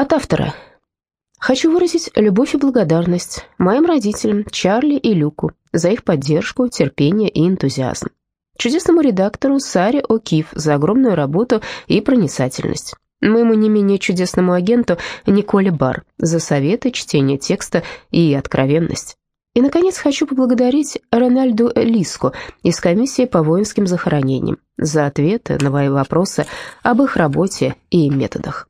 От автора. Хочу выразить любовь и благодарность моим родителям Чарли и Люку за их поддержку, терпение и энтузиазм. Чудесному редактору Саре О'Кив за огромную работу и проницательность. Моему не менее чудесному агенту Николе Бар за советы, чтение текста и откровенность. И, наконец, хочу поблагодарить Рональду Лиску из комиссии по воинским захоронениям за ответы на мои вопросы об их работе и методах.